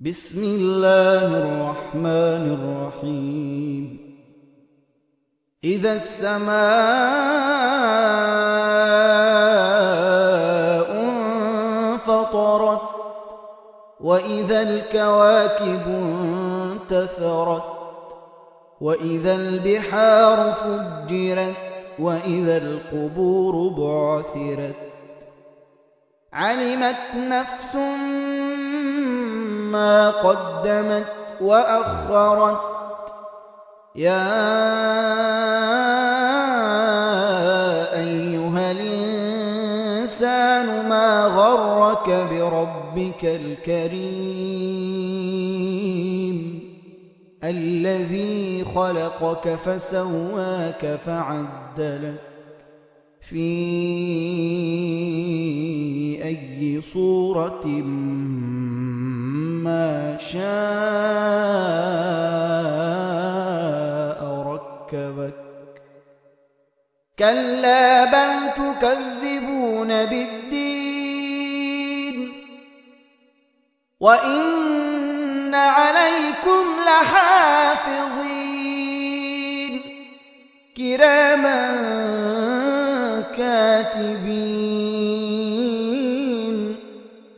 بِسْمِ اللَّهِ الرَّحْمَٰنِ الرَّحِيمِ. إِذَا السَّمَاءُ انفَطَرَتْ وَإِذَا الْكَوَاكِبُ انتَثَرَتْ وَإِذَا الْبِحَارُ فُجِّرَتْ وَإِذَا الْقُبُورُ بُعْثِرَتْ عَلِمَتْ نَفْسٌ مَّا قَدَّمَتْ وَأَخَّرَتْ. يَا أَيُّهَا الْإِنسَانُ مَا غَرَّكَ بِرَبِّكَ الْكَرِيمِ؟ الَّذِي خَلَقَكَ فَسَوَّاكَ فَعَدَلَكَ. فِي أَيِّ صُورَةٍ شَاءَ رَكَّبَكَ. كَلَّا بَلْ تُكَذِّبُونَ بِالدِّينِ. وَإِنَّ عَلَيْكُمْ لَحَافِظِينَ. كِرَامًا كَاتِبِينَ.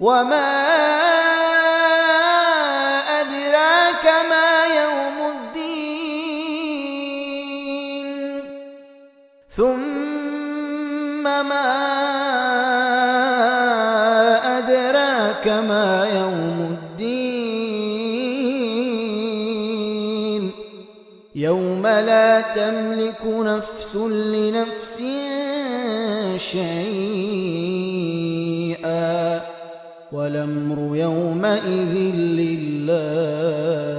وَمَا أَدْرَاكَ مَا يَوْمُ الدِّينِ ثُمَّ مَا أَدْرَاكَ مَا يَوْمُ الدِّينِ يَوْمَ لَا تَمْلِكُ نَفْسٌ لِّنَفْسٍ شَيْئًا وَالْأَمْرُ يَوْمَئِذٍ لِّلَّهِ